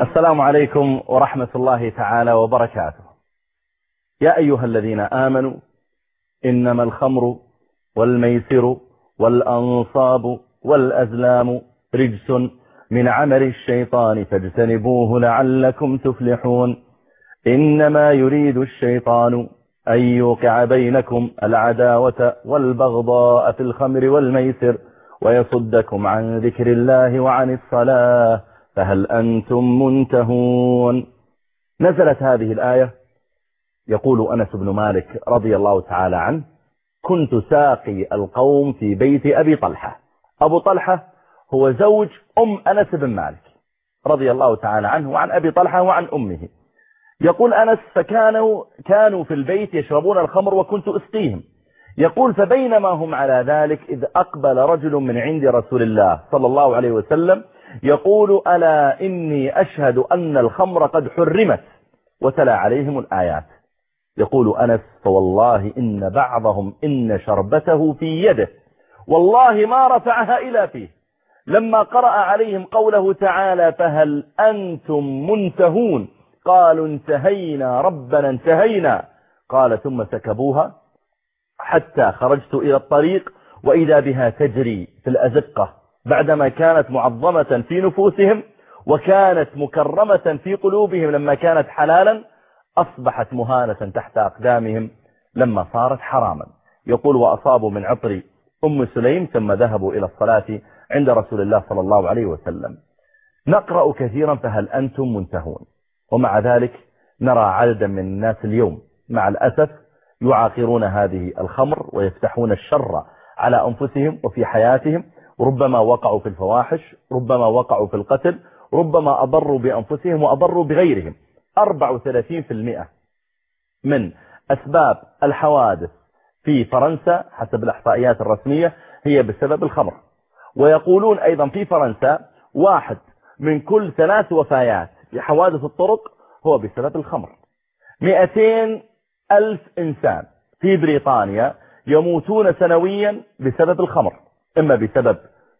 السلام عليكم ورحمة الله تعالى وبركاته. يا أيها الذين آمنوا إنما الخمر والميسر والأنصاب والأزلام رجس من عمل الشيطان فاجتنبوه لعلكم تفلحون. إنما يريد الشيطان أن يوقع بينكم العداوة والبغضاء في الخمر والميسر ويصدكم عن ذكر الله وعن الصلاة فهل أنتم منتهون؟ نزلت هذه الآية. يقول أنس بن مالك رضي الله تعالى عنه كنت ساقي القوم في بيت أبي طلحة. أبو طلحة هو زوج أم أنس بن مالك رضي الله تعالى عنه وعن أبي طلحة وعن أمه. يقول أنس فكانوا كانوا في البيت يشربون الخمر وكنت أسقيهم. يقول فبينما هم على ذلك إذ أقبل رجل من عند رسول الله صلى الله عليه وسلم يقول ألا إني أشهد أن الخمر قد حرمت وتلا عليهم الآيات. يقول أنس فوالله إن بعضهم إن شربته في يده والله ما رفعها إلى فيه. لما قرأ عليهم قوله تعالى فهل أنتم منتهون؟ قالوا انتهينا ربنا انتهينا. قال ثم سكبوها حتى خرجت إلى الطريق وإذا بها تجري في الأزقة. بعدما كانت معظمة في نفوسهم وكانت مكرمة في قلوبهم لما كانت حلالا أصبحت مهانة تحت أقدامهم لما صارت حراما. يقول وأصابوا من عطر أم سليم ثم ذهبوا إلى الصلاة عند رسول الله صلى الله عليه وسلم. نقرأ كثيرا فهل أنتم منتهون؟ ومع ذلك نرى عددا من الناس اليوم مع الأسف يعاقرون هذه الخمر ويفتحون الشر على أنفسهم وفي حياتهم ربما وقعوا في الفواحش ربما وقعوا في القتل ربما أضروا بأنفسهم وأضروا بغيرهم. 34% من أسباب الحوادث في فرنسا حسب الأحصائيات الرسمية هي بسبب الخمر. ويقولون أيضا في فرنسا واحد من كل ثلاث وفايات في حوادث الطرق هو بسبب الخمر. 200 ألف إنسان في بريطانيا يموتون سنويا بسبب الخمر إما بسبب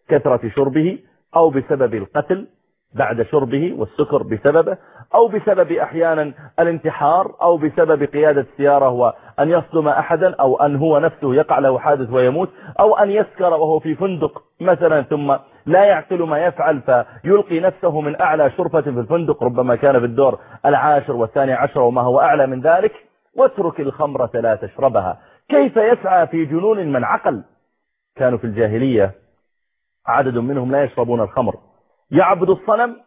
كثرة شربه أو بسبب القتل بعد شربه والسكر بسببه أو بسبب أحيانا الانتحار أو بسبب قيادة السيارة وأن يصدم أحدا أو أن هو نفسه يقع له حادث ويموت أو أن يسكر وهو في فندق مثلا ثم لا يعقل ما يفعل فيلقي نفسه من أعلى شرفة في الفندق ربما كان في الدور العاشر والثاني عشر وما هو أعلى من ذلك واترك الخمرة لا تشربها كيف يسعى في جنون من عقل؟ كانوا في الجاهلية عدد منهم لا يشربون الخمر. يعبد الصنم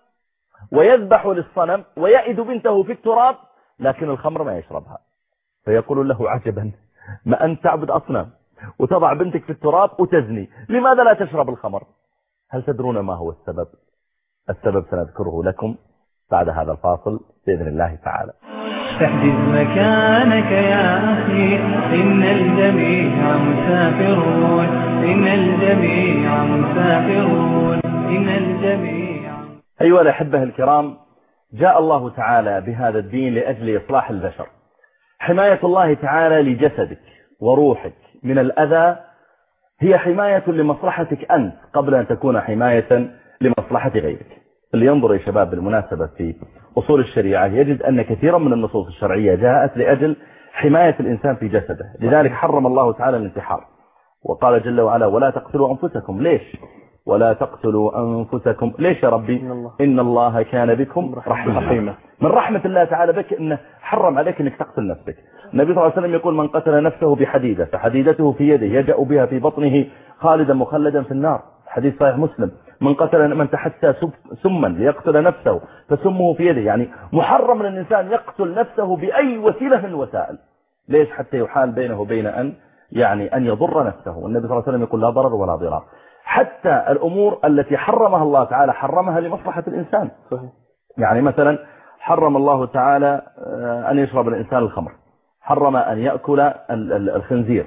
ويذبح للصنم ويأد بنته في التراب لكن الخمر ما يشربها. فيقول له عجبا ما أنت تعبد أصنام وتضع بنتك في التراب وتزني لماذا لا تشرب الخمر؟ هل تدرون ما هو السبب؟ السبب سنذكره لكم بعد هذا الفاصل بإذن الله تعالى. احجز مكانك يا أخي. إن الجميع مسافرون. إن الجميع مسافرون. إن الجميع أيها الأحبة الكرام جاء الله تعالى بهذا الدين لأجل إصلاح البشر. حماية الله تعالى لجسدك وروحك من الأذى هي حماية لمصلحتك أنت قبل أن تكون حماية لمصلحة غيرك. اللي ينظر يا شباب بالمناسبة في أصول الشريعة يجد أن كثيرا من النصوص الشرعية جاءت لأجل حماية الإنسان في جسده لذلك حرم الله تعالى الانتحار. وقال جل وعلا ولا تقتلوا أنفسكم. ليش؟ ولا تقتلوا أنفسكم. ليش يا ربي؟ إن الله, إن الله كان بكم رحيما. من رحمة الله تعالى بك إنه حرم عليك أنك تقتل نفسك. النبي صلى الله عليه وسلم يقول من قتل نفسه بحديدة فحديدته في يده يجأ بها في بطنه خالدا مخلدا في النار. حديث صحيح مسلم. من قتل من تحسى سما ليقتل نفسه فسمه في يده. يعني محرم للإنسان يقتل نفسه بأي وسيلة من الوسائل. ليش حتى يحال بينه وبين أن يعني أن يضر نفسه. والنبي صلى الله عليه وسلم يقول لا ضرر ولا ضرار. حتى الأمور التي حرمها الله تعالى حرمها لمصلحة الإنسان. صحيح. يعني مثلا حرم الله تعالى أن يشرب الإنسان الخمر. حرم أن يأكل الخنزير.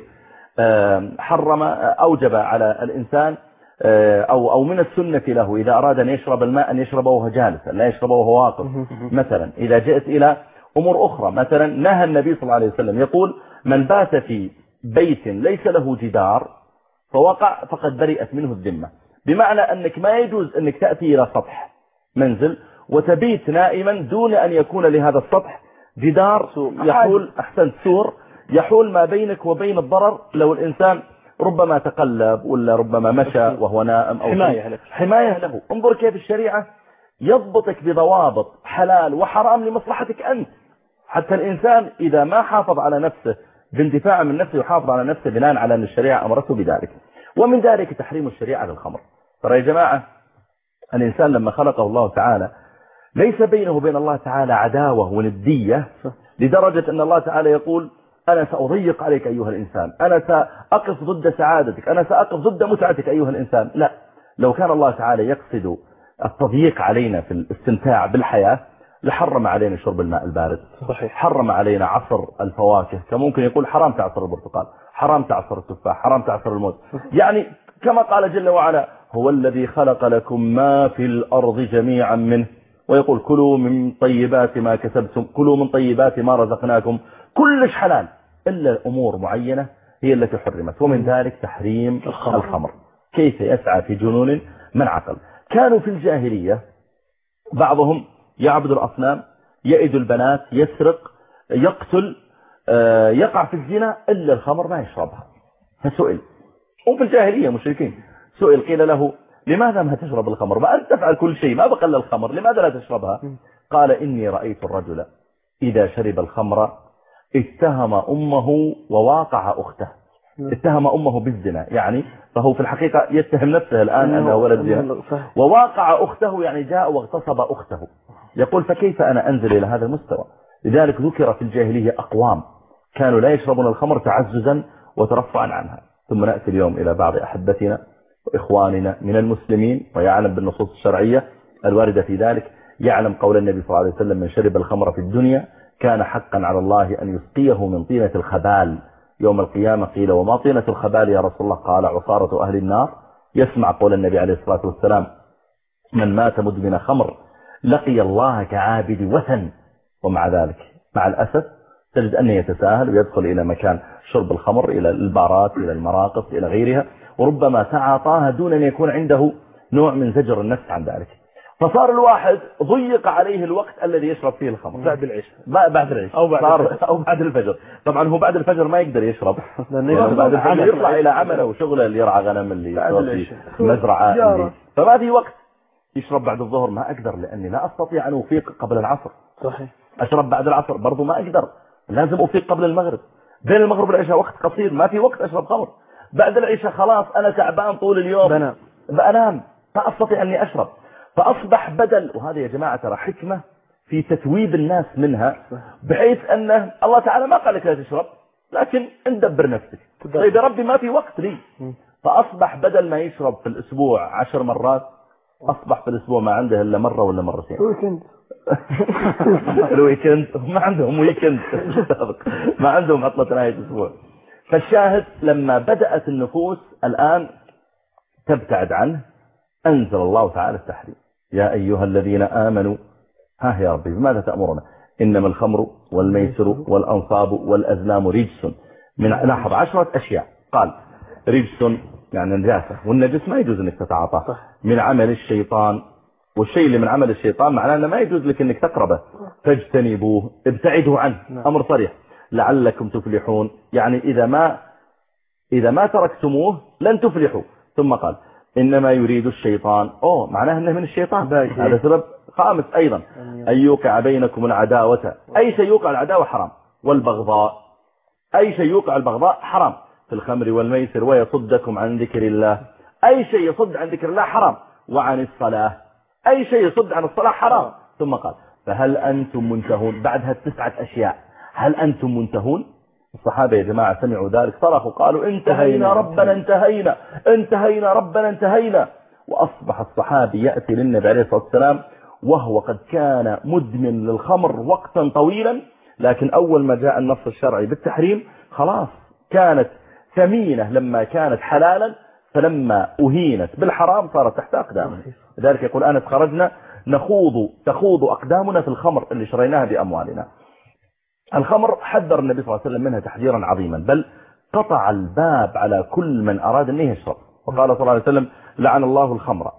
حرم أوجب على الإنسان أو أو من السنة له إذا أراد أن يشرب الماء أن يشربه وهو جالسا لا يشربه وهو واقف. مثلا إذا جئت إلى أمور أخرى. مثلا نهى النبي صلى الله عليه وسلم يقول من بات في بيت ليس له جدار فوقع فقد برئت منه الذمة. بمعنى أنك ما يجوز أنك تأتي إلى سطح منزل وتبيت نائما دون أن يكون لهذا السطح جدار. يحول أحسنت سور. يحول ما بينك وبين الضرر. لو الإنسان ربما تقلب ولا ربما مشى وهو نائم أو حماية له حماية له. انظر كيف الشريعة يضبطك بضوابط حلال وحرام لمصلحتك أنت. حتى الإنسان إذا ما حافظ على نفسه باندفاع من نفسه يحافظ على نفسه بناء على أن الشريعة أمرته بذلك. ومن ذلك تحريم الشريعة للخمر ترى يا جماعة الإنسان لما خلقه الله تعالى ليس بينه وبين الله تعالى عداوة وندية لدرجة أن الله تعالى يقول أنا سأضيق عليك أيها الإنسان. أنا سأقف ضد سعادتك. أنا سأقف ضد متعتك أيها الإنسان. لا. لو كان الله تعالى يقصد التضييق علينا في الاستمتاع بالحياة لحرم علينا شرب الماء البارد. صحيح. حرم علينا عصر الفواكه. كان ممكن يقول حرام تعصر البرتقال حرام تعصر التفاح حرام تعصر الموز. يعني كما قال جل وعلا هو الذي خلق لكم ما في الأرض جميعا منه ويقول كلوا من طيبات ما كسبتم كلوا من طيبات ما رزقناكم كلش حلال إلا أمور معينة هي التي حرمت. ومن ذلك تحريم الخمر. الخمر. كيف يسعى في جنون من عقل؟ كانوا في الجاهلية بعضهم يعبد الأصنام يئد البنات يسرق يقتل آه، يقع في الزنا إلا الخمر ما يشربها. فسئل. وفي الجاهلية مشركين. سئل قيل له لماذا ما تشرب الخمر؟ ما أنت تفعل كل شيء ما بقى الا الخمر لماذا لا تشربها؟ قال إني رأيت الرجل إذا شرب الخمر اتهم أمه وواقع أخته. اتهم أمه بالزنا يعني فهو في الحقيقة يتهم نفسه الآن أنه ولد زنا. وواقع أخته يعني جاء واغتصب أخته. يقول فكيف أنا أنزل إلى هذا المستوى؟ لذلك ذكر في الجاهلية أقوام كانوا لا يشربون الخمر تعززا وترفعا عنها. ثم نأتي اليوم إلى بعض أحبتنا. وإخواننا من المسلمين ويعلم بالنصوص الشرعية الواردة في ذلك يعلم قول النبي صلى الله عليه وسلم من شرب الخمر في الدنيا كان حقا على الله أن يسقيه من طينة الخبال. يوم القيامة قيل وما طينة الخبال يا رسول الله؟ قال عصارة أهل النار. يسمع قول النبي عليه الصلاة والسلام من مات مدمن خمر لقي الله كعابد وثن. ومع ذلك مع الأسف تجد أنه يتساهل ويدخل إلى مكان شرب الخمر إلى البارات إلى المراقص إلى غيرها وربما تعاطاها دون أن يكون عنده نوع من زجر النفس عن ذلك. فصار الواحد ضيق عليه الوقت الذي يشرب فيه الخمر. بعد العشاء. بعد العشاء. أو بعد صار. أو بعد الفجر. طبعا هو بعد الفجر ما يقدر يشرب. لأنه بعد. الفجر يطلع إلى عمله وشغله اللي يرعى غنم اللي. مزرعة. اللي فما في وقت يشرب بعد الظهر. ما أقدر لأني لا أستطيع أن أفيق قبل العصر. صحيح. أشرب بعد العصر برضو ما أقدر. لازم أفيق قبل المغرب. بين المغرب والعشاء وقت قصير ما في وقت أشرب خمر بعد العشاء خلاص أنا تعبان طول اليوم. بنام. بنام. ما أستطيع أني أشرب. فأصبح بدل وهذا يا جماعة ترى حكمة في تتويب الناس منها بحيث أن الله تعالى ما قال لك لا تشرب لكن اندبر نفسك. طيب يا ربي ما في وقت لي. فأصبح بدل ما يشرب في الأسبوع عشر مرات أصبح في الأسبوع ما عنده إلا مرة ولا مرتين. ويكند ال weekend ما عندهم weekend ما عندهم عطلة نهاية أسبوع فالشاهد لما بدأت النفوس الآن تبتعد عنه أنزل الله تعالى التحريم. يا أيها الذين آمنوا ها يا ربي بماذا تأمرنا إنما الخمر والميسر. والأنصاب والأزلام رجس من لاحظ عشرة أشياء. قال رجس يعني نجاسة والنجس ما يجوز أنك تتعاطاه صح. من عمل الشيطان. والشيء اللي من عمل الشيطان معناه أنه ما يجوز لك أنك تقربه. فاجتنبوه ابتعدوا عنه. نعم. أمر صريح. لعلكم تفلحون. يعني إذا ما إذا ما تركتموه لن تفلحوا. ثم قال إنما يريد الشيطان. أوه معناه أنه من الشيطان. هذا سبب خامس أيضا. أن يوقع بينكم العداوة. أي شيء يوقع العداوة حرام. والبغضاء. أي شيء يوقع البغضاء حرام. في الخمر والميسر ويصدكم عن ذكر الله. أي شيء يصد عن ذكر الله حرام. وعن الصلاة. أي شيء يصد عن الصلاة حرام. ثم قال فهل أنتم منتهون؟ بعدها التسعة أشياء. هل أنتم منتهون؟ الصحابة يا جماعة سمعوا ذلك صرخوا قالوا انتهينا. ربنا انتهينا. انتهينا ربنا انتهينا. وأصبح الصحابي يأتي للنبي عليه الصلاة والسلام وهو قد كان مدمن للخمر وقتا طويلا لكن أول ما جاء النص الشرعي بالتحريم خلاص كانت ثمينة لما كانت حلالا فلما أهينت بالحرام صارت تحت أقدامنا. لذلك يقول أنس خرجنا نخوض تخوض أقدامنا في الخمر اللي شريناها بأموالنا. الخمر حذر النبي صلى الله عليه وسلم منها تحذيرا عظيما بل قطع الباب على كل من أراد أن يشرب. وقال صلى الله عليه وسلم لعن الله الخمر.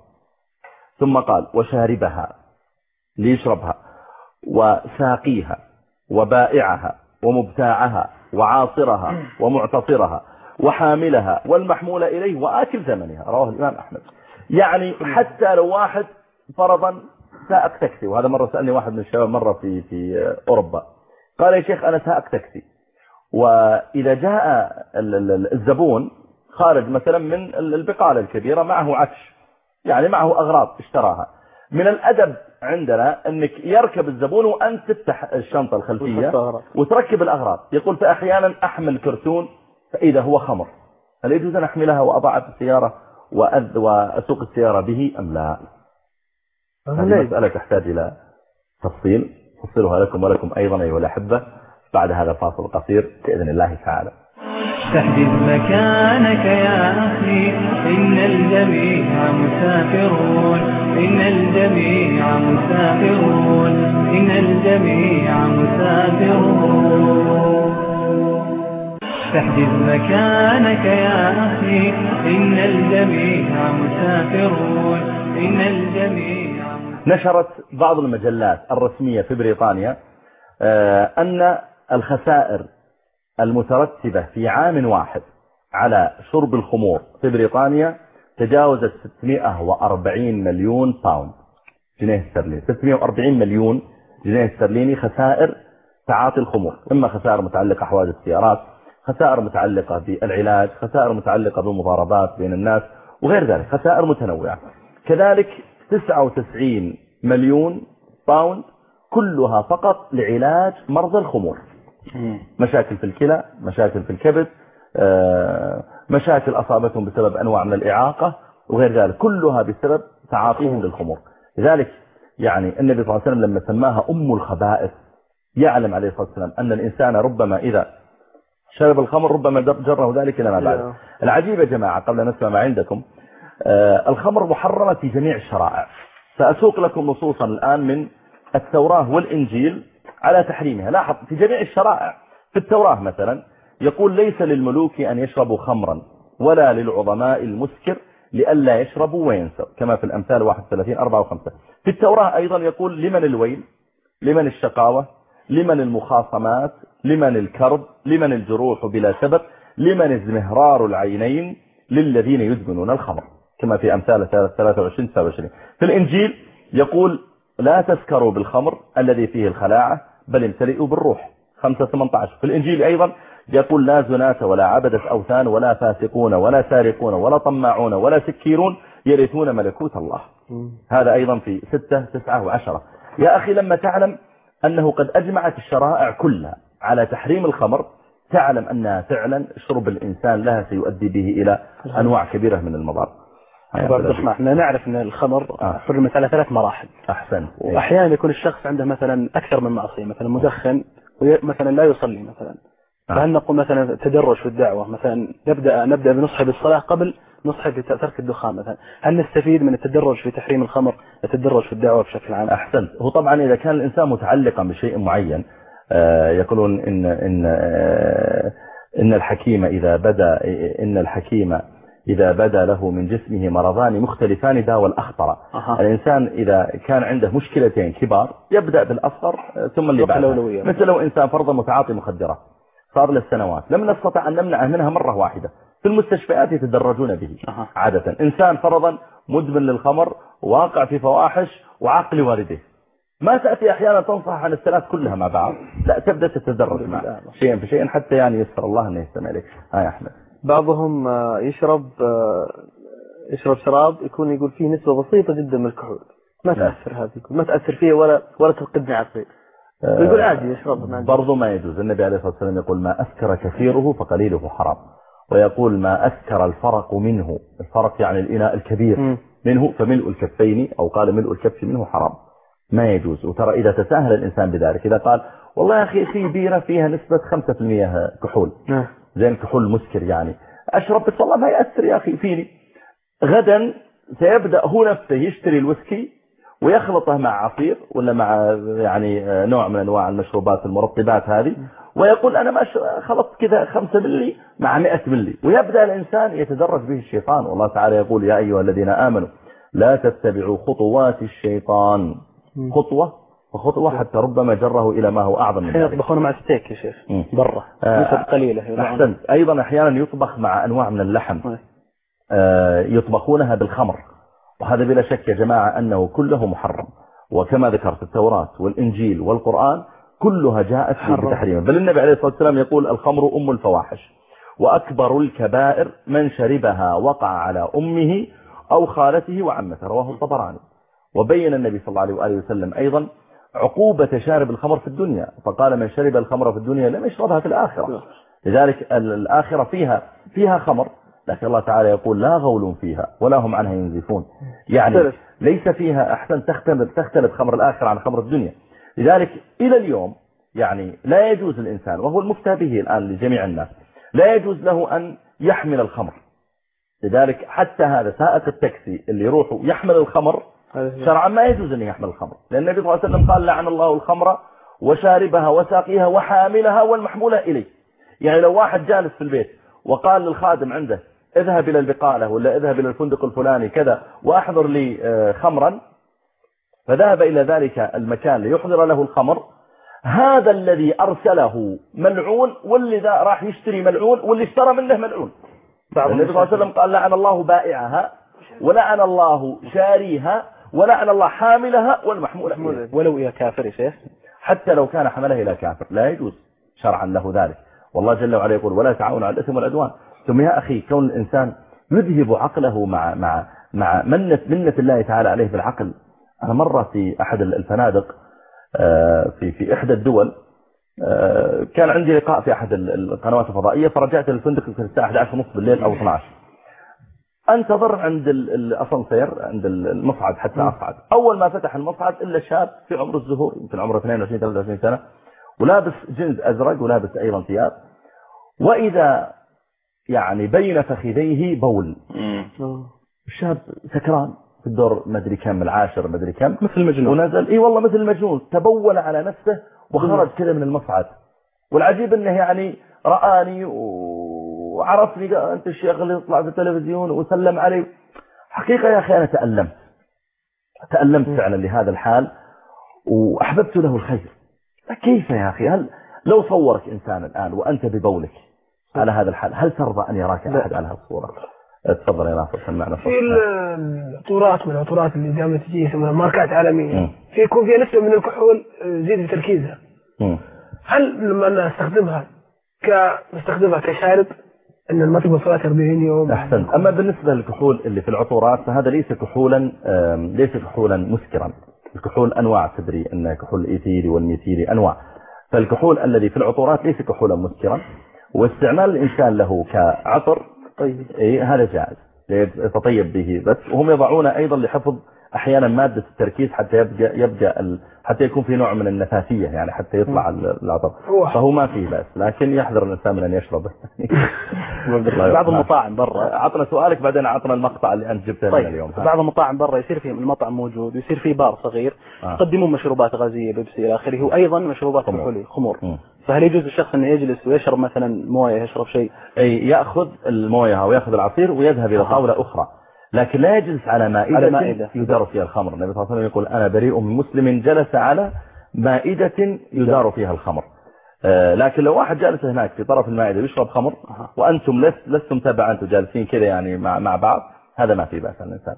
ثم قال وشاربها ليشربها وساقيها وبائعها ومبتاعها وعاصرها ومعتصرها. وحاملها والمحمول إليه وآكل ثمنها رواه الإمام أحمد. يعني حتى لو واحد فرضا سائق تاكسي وهذا مرة سألني واحد من الشباب مرة في في أوروبا. قال يا شيخ أنا سائق تاكسي وإذا جاء الزبون خارج مثلا من البقالة الكبيرة معه عفش يعني معه أغراض اشتراها. من الأدب عندنا أنك يركب الزبون وأنت تفتح الشنطة الخلفية وتركب الأغراض. يقول فأحيانا أحمل كرتون فإذا هو خمر هل يجوز أن أحملها وأضعها في السيارة وأذ وأسوق السيارة به أم لا؟ هذه مسألة تحتاج إلى تفصيل أفصلها لكم ولكم أيضا أيها الأحبة. بعد هذا الفاصل القصير بإذن الله تعالى. تحدث مكانك يا أخي إن الجميع مسافرون إن الجميع مسافرون إن الجميع مسافرون. تحدث مكانك يا أخي. إن الجميع مسافرون. إن الجميع نشرت بعض المجلات الرسمية في بريطانيا آه، أن الخسائر المترتبة في عام واحد على شرب الخمور في بريطانيا تجاوزت 640 مليون باوند جنيه استرليني 640 مليون جنيه استرليني خسائر تعاطي الخمور إما خسائر متعلقة حوادث السيارات خسائر متعلقة بالعلاج خسائر متعلقة بالمضاربات بين الناس وغير ذلك خسائر متنوعة. كذلك 99 مليون باوند كلها فقط لعلاج مرضى الخمور. مشاكل في الكلى مشاكل في الكبد آه، مشاكل أصابتهم بسبب أنواع من الإعاقة وغير ذلك. كلها بسبب تعاطيهم للخمور. لذلك يعني النبي صلى الله عليه وسلم لما سماها أم الخبائث يعلم عليه الصلاة والسلام أن الإنسان ربما إذا شرب الخمر ربما جره ذلك إلى ما بعد. العجيب يا جماعة قبل أن نسمع ما عندكم آه، الخمر محرمة في جميع الشرائع. سأسوق لكم نصوصا الآن من التوراة والإنجيل على تحريمها. لاحظ في جميع الشرائع في التوراة مثلا يقول ليس للملوك أن يشربوا خمرا ولا للعظماء المسكر لئلا يشربوا وينسوا كما في الأمثال 31 4 و5 في التوراة أيضا يقول لمن الويل؟ لمن الشقاوة؟ لمن المخاصمات لمن الكرب لمن الجروح بلا سبب لمن ازمهرار العينين للذين يدمنون الخمر كما في أمثال 23 29 في الإنجيل يقول لا تسكروا بالخمر الذي فيه الخلاعة بل امتلئوا بالروح. 5 18 في الإنجيل أيضا يقول لا زناة ولا عبدة أوثان ولا فاسقون ولا سارقون ولا طماعون ولا سكيرون يرثون ملكوت الله. هذا أيضا في 6 9 و10 يا أخي لما تعلم أنه قد أجمعت الشرائع كلها على تحريم الخمر تعلم أن فعلا شرب الإنسان لها سيؤدي به إلى أنواع كبيرة من المضار. إحنا نعرف أن الخمر آه. حرمت على ثلاث مراحل. أحسن وأحيانا يكون الشخص عنده مثلا أكثر من معصية مثلا مدخن ومثلا لا يصلي مثلا. آه. فهل نقول مثلا تدرج في الدعوة مثلا نبدأ نبدأ بنصحه بالصلاة قبل نصحه في ترك الدخان مثلا. هل نستفيد من التدرج في تحريم الخمر؟ التدرج في الدعوة بشكل عام. أحسن. هو طبعا إذا كان الإنسان متعلقا بشيء معين آه، يقولون إن, إن, آه، إن الحكيم إذا بدأ إن الحكيم إذا بدا له من جسمه مرضان مختلفان داوى الأخطر. أه. الإنسان إذا كان عنده مشكلتين كبار يبدأ بالأصغر ثم اللي بعده. مثل لو إنسان فرضا متعاطي مخدرات صار له سنوات. لم نستطع أن نمنعه منها مرة واحدة. في المستشفيات يتدرجون به. عادة. إنسان فرضا مدمن للخمر واقع في فواحش وعقل والده. ما تأتي أحيانا تنصح عن الثلاث كلها مع بعض. لا تبدأ تتدرج معه. شيئا فشيئا حتى يعني يسر الله أنه يستمع لك هاي أحمد. بعضهم آه، يشرب آه، يشرب شراب يكون يقول فيه نسبة بسيطة جدا من الكحول. ما تأثر هذه ما تأثر فيه ولا ولا تفقدني عقلي آه، يقول عادي يشرب برضو ما يجوز. النبي عليه الصلاة والسلام يقول ما أسكر كثيره فقليله حرام. ويقول ما أسكر الفرق منه الفرق يعني الإناء الكبير م. منه فملء الكفين أو قال ملء الكف منه حرام. ما يجوز. وترى إذا تساهل الإنسان بذلك إذا قال والله يا أخي في بيرة فيها نسبة 5% كحول. زي الكحول مسكر يعني. أشرب بس والله ما يأثر يا أخي فيني. غدا سيبدأ هو نفسه يشتري الويسكي ويخلطه مع عصير ولا مع يعني نوع من أنواع المشروبات المرطبات هذه ويقول أنا ما خلطت كذا خمسة ملي مع مئة ملي ويبدأ الإنسان يتدرج به الشيطان. والله تعالى يقول يا أيها الذين آمنوا لا تتبعوا خطوات الشيطان. خطوة؟ وخطوة حتى ربما جره إلى ما هو أعظم من الحين ذلك. يطبخون مع ستيك يا شيخ. برا. آه، نسب قليلة يضعون. أحسنت. أيضا أحيانا يطبخ مع أنواع من اللحم. آه، يطبخونها بالخمر. وهذا بلا شك يا جماعة أنه كله محرم. وكما ذكرت التوراة والإنجيل والقرآن كلها جاءت. بتحريمه بل النبي عليه الصلاة والسلام يقول الخمر أم الفواحش وأكبر الكبائر من شربها وقع على أمه أو خالته وعمته رواه الطبراني. وبين النبي صلى الله عليه وآله وسلم أيضا عقوبة شارب الخمر في الدنيا. فقال من شرب الخمر في الدنيا لم يشربها في الآخرة. لذلك ال- الآخرة فيها فيها خمر لكن الله تعالى يقول لا غول فيها ولا هم عنها ينزفون. يعني. ليس فيها أحسن تختلف, تختلف خمر الآخرة عن خمر الدنيا. لذلك إلى اليوم يعني لا يجوز الإنسان وهو المفتى به الآن لجميع الناس لا يجوز له أن يحمل الخمر. لذلك حتى هذا سائق التاكسي اللي يروح يحمل الخمر شرعا ما يجوز أن يحمل الخمر. لأن النبي صلى الله عليه وسلم قال لعن الله الخمر وشاربها وساقيها وحاملها والمحمولة إليه. يعني لو واحد جالس في البيت وقال للخادم عنده اذهب إلى البقالة ولا اذهب إلى الفندق الفلاني كذا وأحضر لي آه، خمرا فذهب إلى ذلك المكان ليحضر له الخمر. هذا الذي أرسله ملعون واللي ذا راح يشتري ملعون واللي اشترى منه ملعون. النبي صلى الله عليه وسلم قال لعن الله بائعها ولعن الله شاريها ولعن الله حاملها والمحمولة إليه. ولو يا كافر يا شيخ. حتى لو كان حمله إلى كافر. لا يجوز شرعا له ذلك. والله جل وعلا يقول ولا تعاونوا على الإثم والعدوان. ثم يا أخي كون الإنسان يذهب عقله مع مع مع منة منة الله تعالى عليه بالعقل أنا مرة في أحد الفنادق آه، في في إحدى الدول آه، كان عندي لقاء في أحد ال- القنوات الفضائية فرجعت للفندق في الساعة 11 ونص بالليل أو 12 أنتظر عند ال- الأسانسير عند ال- المصعد حتى أصعد. أول ما فتح المصعد إلا شاب في عمر الزهور يمكن عمره 22 23 سنة ولابس جنس أزرق ولابس أيضا ثياب. وإذا يعني بين فخذيه بول. الشاب سكران. في الدور مدري كم العاشر مدري كم. مثل المجنون. ونزل إي والله مثل المجنون. تبول على نفسه وخرج كذا من المصعد. والعجيب إنه يعني رآني وعرفني قال أنت الشيخ اللي يطلع في التلفزيون وسلم علي. حقيقة يا أخي أنا تألمت. تألمت فعلا لهذا الحال وأحببت له الخير. كيف يا أخي؟ هل لو صورك إنسان الآن وأنت ببولك على هذا الحال هل ترضى أن يراك أحد على هالصورة تفضل يا ناصر سمعنا في. العطورات من العطورات اللي دائما تجي يسمونها ماركات عالمية. مم. في يكون فيها نسبة من الكحول زيد في تركيزها. هل لما أنا أستخدمها ك نستخدمها كشارب إن ما صلاة 40 يوم؟ أحسنت. أما بالنسبة للكحول اللي في العطورات فهذا ليس كحولا ليس كحولا مسكرا. الكحول أنواع تدري أن كحول الإيثيلي والميثيلي أنواع. فالكحول الذي في العطورات ليس كحولا مسكرا. واستعمال الإنسان له كعطر طيب. إيه هذا جائز. يتطيب به. بس وهم يضعون أيضا لحفظ أحيانا مادة التركيز حتى يبقى, يبقى ال... حتى يكون في نوع من النفاثية يعني حتى يطلع ال- العطر هو. فهو ما فيه بأس. لكن يحذر الإنسان من أن يشربه بعض المطاعم برا. عطنا سؤالك بعدين عطنا المقطع اللي أنت جبته طيب. اليوم. بعض المطاعم برا يصير فيه المطعم موجود ويصير فيه بار صغير. آه. يقدمون مشروبات غازية بيبسي إلى آخره وأيضا مشروبات خمور. كحولية خمور. مم. فهل يجوز للشخص أنه يجلس ويشرب مثلا موية يشرب شيء؟ أي يأخذ الموية أو يأخذ العصير ويذهب إلى أها. طاولة أخرى. لكن لا يجلس على مائدة, على مائدة. يدار فيها الخمر. النبي صلى الله عليه وسلم يقول أنا بريء من مسلم جلس على مائدة يدار فيها الخمر. آه، لكن لو واحد جالس هناك في طرف المائدة يشرب خمر. وأنتم لست لستم تبعا أنتم جالسين كذا يعني مع مع بعض هذا ما في بأس الإنسان.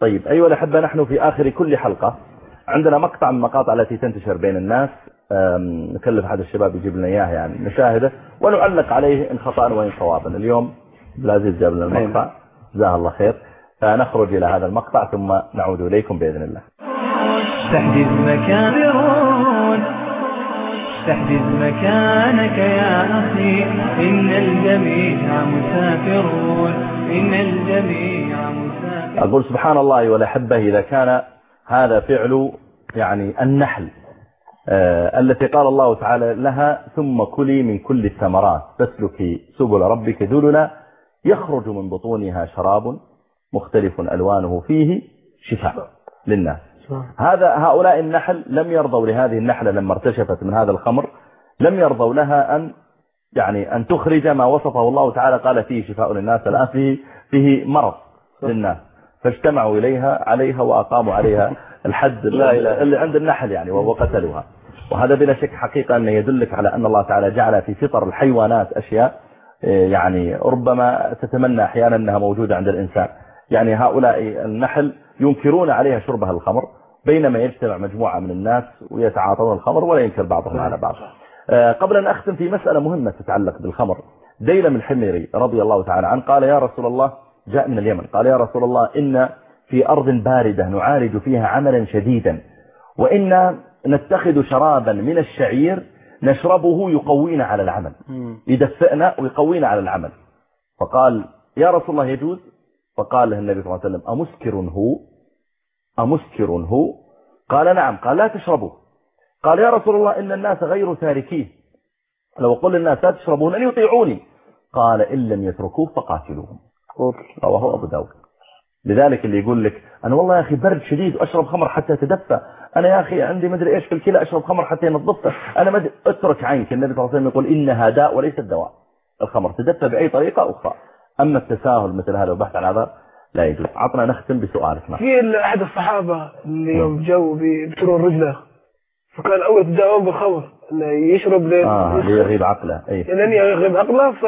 طيب أيها الأحبة نحن في آخر كل حلقة. عندنا مقطع من المقاطع التي تنتشر بين الناس. نكلف أحد الشباب يجيب لنا إياه يعني نشاهده ونعلق عليه إن خطأ وإن صوابا اليوم العزيز جاب لنا المقطع. جزاه الله خير. فنخرج إلى هذا المقطع ثم نعود إليكم بإذن الله. تحجز مكان تحجز مكانك يا أخي. إن الجميع مسافرون. إن الجميع مسافرون. أقول سبحان الله والأحبة إذا كان هذا فعل يعني النحل. آه التي قال الله تعالى لها ثم كلي من كل الثمرات تسلكي سبل ربك ذللا يخرج من بطونها شراب مختلف ألوانه فيه شفاء للناس. هذا هؤلاء النحل لم يرضوا لهذه النحلة لما ارتشفت من هذا الخمر لم يرضوا لها أن يعني أن تخرج ما وصفه الله تعالى قال فيه شفاء للناس الآن فيه, فيه مرض للناس. فاجتمعوا إليها عليها وأقاموا عليها الحد. اللي عند النحل يعني وقتلوها وهذا بلا شك حقيقة أنه يدلك على أن الله تعالى جعل في فطر الحيوانات أشياء إيه، يعني ربما تتمنى أحيانا أنها موجودة عند الإنسان. يعني هؤلاء النحل ينكرون عليها شربها الخمر بينما يجتمع مجموعة من الناس ويتعاطون الخمر ولا ينكر بعضهم على بعض. آه، قبل أن أختم في مسألة مهمة تتعلق بالخمر ديلم الحميري رضي الله تعالى عنه قال يا رسول الله جاء من اليمن. قال يا رسول الله إن في أرض باردة نعالج فيها عملا شديدا وإن نتخذ شرابا من الشعير نشربه يقوينا على العمل يدفئنا ويقوينا على العمل. فقال يا رسول الله يجوز؟ فقال له النبي صلى الله عليه وسلم أمسكر هو؟ أمسكر هو؟ قال نعم. قال لا تشربوه. قال يا رسول الله إن الناس غير تاركيه. لو قل للناس لا تشربون أن يطيعوني. قال إن لم يتركوه فقاتلوهم. رواه أبو داود. لذلك اللي يقول لك أنا والله يا أخي برد شديد وأشرب خمر حتى أتدفى. أنا يا أخي عندي مدري إيش في الكلى أشرب خمر حتى ينظفها أنا مدري اترك عنك النبي صلى الله عليه وسلم يقول إنها داء وليست دواء. الخمر تدفى بأي طريقة أخرى. أما التساهل مثل هذا وبحث عن هذا لا يجوز. عطنا نختم بسؤالك. معك في أحد الصحابة اللي يوم جو بيبترون رجلة فكان أول تداوم بالخمر إنه يشرب لين آه ليغيب عقله. أي لين يغيب عقله ف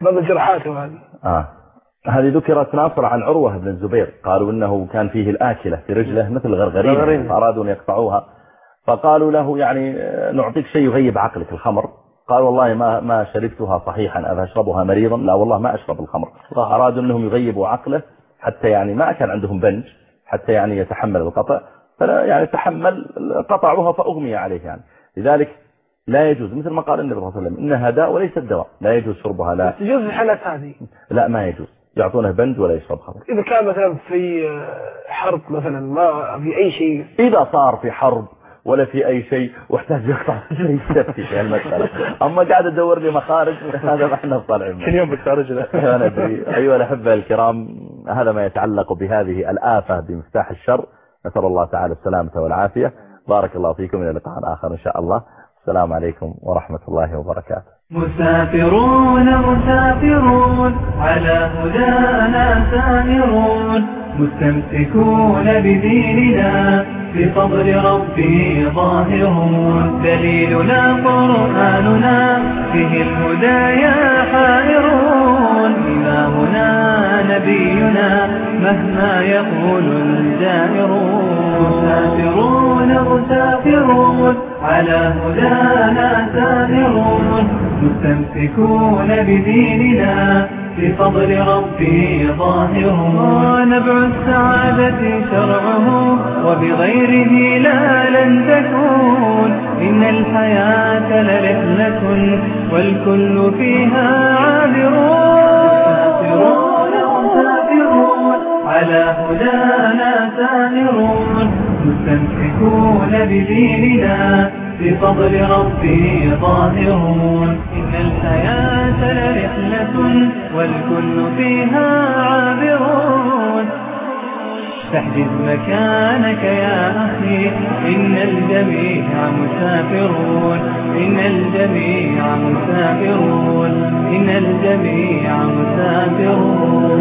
بعض الجرحات وهذه آه. هذه ذكرت ناصر عن عروة بن الزبير. قالوا إنه كان فيه الآكلة في رجله مثل غرغرين. فأرادوا أن يقطعوها. فقالوا له يعني آه، نعطيك شيء يغيب عقلك الخمر. قال والله ما ما شربتها صحيحا أشربها مريضا. لا والله ما أشرب الخمر. أرادوا أنهم يغيبوا عقله حتى يعني ما كان عندهم بنج حتى يعني يتحمل القطع. فلا يعني تحمل قطعوها فأغمي عليه يعني. لذلك لا يجوز مثل ما قال النبي صلى الله عليه وسلم إنها داء وليست دواء. لا يجوز شربها لا. يجوز الحالات هذه. لا ما يجوز. يعطونه بنج ولا يشرب خمر. إذا كان مثلا في حرب مثلا ما في أي شيء. إذا صار في حرب ولا في أي شيء واحتاج يقطع شيء يستفتي في المسألة. أما قاعد أدور لي مخارج هذا ما إحنا طالعين منه. كل يوم بتخرج له. أنا أدري. أيها الأحبة الكرام هذا ما يتعلق بهذه الآفة بمفتاح الشر. نسأل الله تعالى السلامة والعافية. بارك الله فيكم. إلى لقاء آخر إن شاء الله. السلام عليكم ورحمة الله وبركاته. مسافرون مسافرون على هدانا سائرون مستمسكون بديننا في فضل ربه ظاهرون. دليلنا قرآننا به الهدايا حائرون. إمامنا نبينا مهما يقول الجائرون مسافرون مسافرون على هدانا سائرون مستمسكون بديننا في فضل ربه ظاهرون. نبع السعادة شرعه وبغيره لا لن تكون. إن الحياة لرحلة والكل فيها عابرون. على هدانا سائرون مستمسكون بديننا بفضل ربه ظاهرون إن الحياة لرحلة والكل فيها عابرون فاحجز مكانك يا أخي إن الجميع مسافرون إن الجميع مسافرون إن الجميع مسافرون